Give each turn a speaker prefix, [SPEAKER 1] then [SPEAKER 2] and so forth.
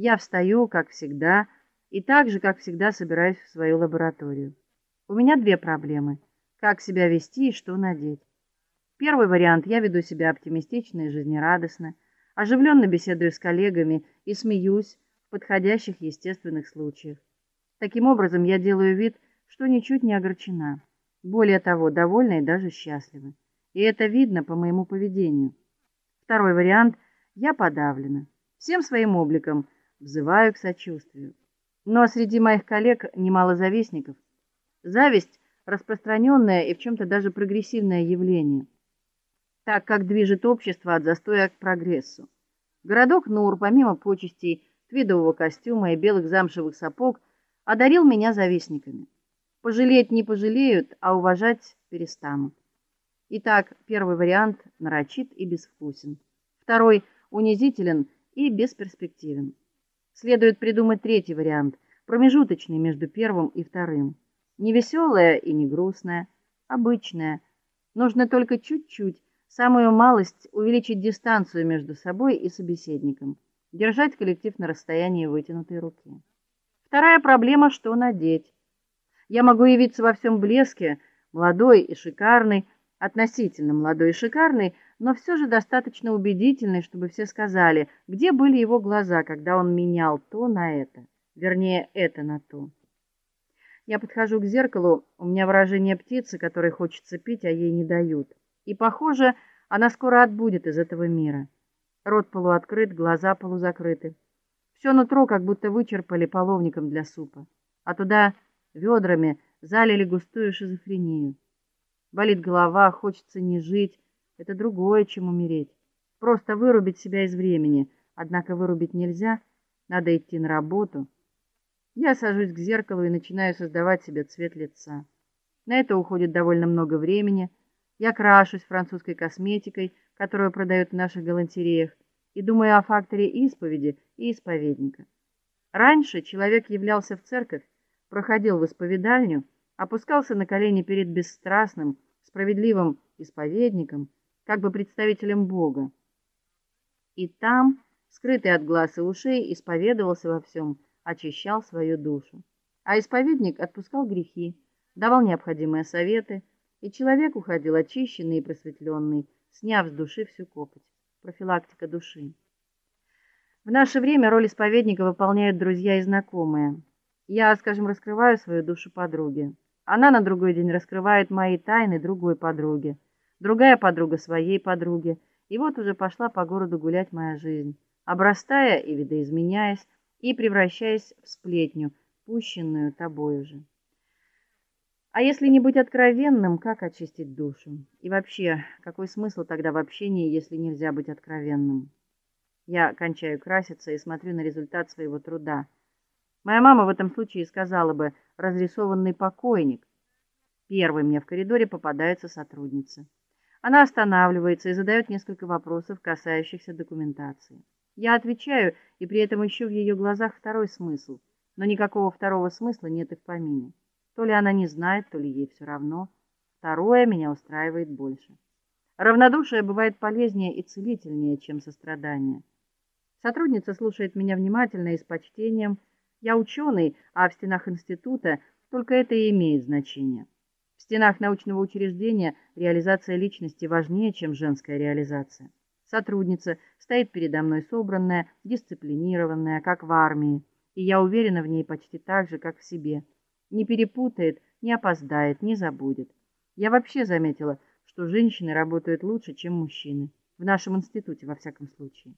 [SPEAKER 1] Я встаю, как всегда, и так же, как всегда, собираюсь в свою лабораторию. У меня две проблемы: как себя вести и что надеть. Первый вариант я веду себя оптимистично и жизнерадостно, оживленно беседую с коллегами и смеюсь в подходящих естественных случаях. Таким образом, я делаю вид, что ничуть не огорчена. Более того, довольна и даже счастлива. И это видно по моему поведению. Второй вариант я подавлена всем своим обликом взываю к сочувствию. Но среди моих коллег немало завистников. Зависть распространенное и в чем то даже прогрессивное явление, так как движет общество от застоя к прогрессу. Городок Нур, помимо почестей, твидового костюма и белых замшевых сапог, одарил меня завистниками. Пожалеть не пожалеют, а уважать перестанут. Итак, первый вариант нарочит и безвкусен. Второй унизителен и бесперспективен. Следует придумать третий вариант, промежуточный между первым и вторым. Не веселая и не грустная, обычная. Нужно только чуть-чуть, самую малость увеличить дистанцию между собой и собеседником, держать коллектив на расстоянии вытянутой руки. Вторая проблема что надеть. Я могу явиться во всем блеске, молодой и шикарный, относительно молодой и шикарный, но все же достаточно убедительный, чтобы все сказали, где были его глаза, когда он менял то на это, вернее, это на то. Я подхожу к зеркалу, у меня выражение птицы, которой хочется пить, а ей не дают. И похоже, она скоро отбудет из этого мира. Рот полуоткрыт, глаза полузакрыты. Все нутро как будто вычерпали половником для супа, а туда ведрами залили густую шизофрению. Болит голова, хочется не жить, это другое, чем умереть. Просто вырубить себя из времени. Однако вырубить нельзя, надо идти на работу. Я сажусь к зеркалу и начинаю создавать себе цвет лица. На это уходит довольно много времени. Я крашусь французской косметикой, которую продают в наших галантереях, и думаю о факторе исповеди и исповедника. Раньше человек являлся в церковь, проходил в исповедальню, опускался на колени перед бесстрастным, справедливым исповедником, как бы представителем Бога. И там, скрытый от глаз и ушей, исповедовался во всем, очищал свою душу. А исповедник отпускал грехи, давал необходимые советы, и человек уходил очищенный и просветленный, сняв с души всю копоть. Профилактика души. В наше время роль исповедника выполняют друзья и знакомые. Я, скажем, раскрываю свою душу подруге. Она на другой день раскрывает мои тайны другой подруге, другая подруга своей подруге. И вот уже пошла по городу гулять моя жизнь, обрастая и видоизменяясь, и превращаясь в сплетню, пущенную тобой же. А если не быть откровенным, как очистить душу? И вообще, какой смысл тогда в общении, если нельзя быть откровенным? Я кончаю краситься и смотрю на результат своего труда. Моя мама в этом случае сказала бы: "Разрисованный покойник". Первой мне в коридоре попадается сотрудница. Она останавливается и задает несколько вопросов, касающихся документации. Я отвечаю, и при этом ищу в ее глазах второй смысл, но никакого второго смысла нет и в помине. То ли она не знает, то ли ей все равно. Второе меня устраивает больше. Равнодушие бывает полезнее и целительнее, чем сострадание. Сотрудница слушает меня внимательно и с почтением. Я ученый, а в стенах института только это и имеет значение. В стенах научного учреждения реализация личности важнее, чем женская реализация. Сотрудница стоит передо мной собранная, дисциплинированная, как в армии, и я уверена в ней почти так же, как в себе. Не перепутает, не опоздает, не забудет. Я вообще заметила, что женщины работают лучше, чем мужчины. В нашем институте во всяком случае.